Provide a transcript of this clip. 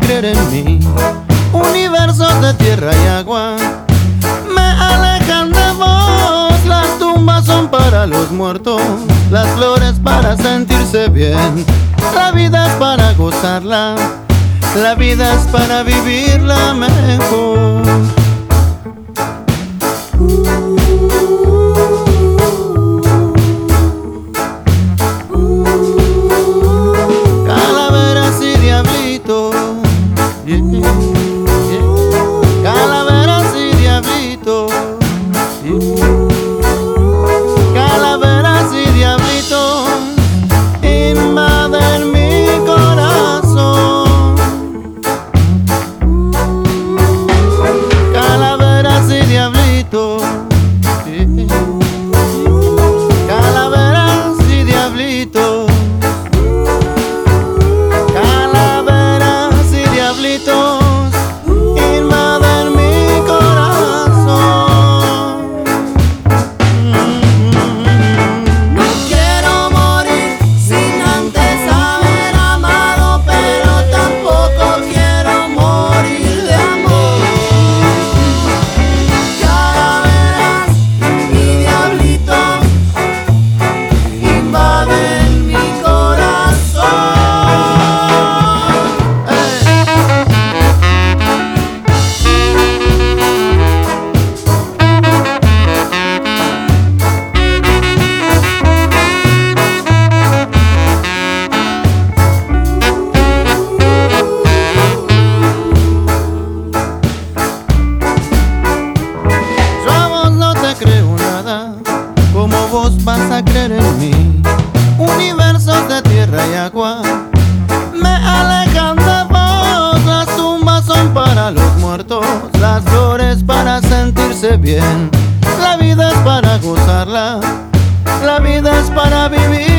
creer en mí. Universos de tierra y agua me alejan de vos. Las tumbas son para los muertos, las flores para sentirse bien. La vida es para gozarla, la vida es para vivirla mejor. Mm-hmm. Vos vas a creer en mí. Universos de tierra y agua me alejan de vos. Las tumbas son para los muertos, las flores para sentirse bien. La vida es para gozarla, la vida es para vivir.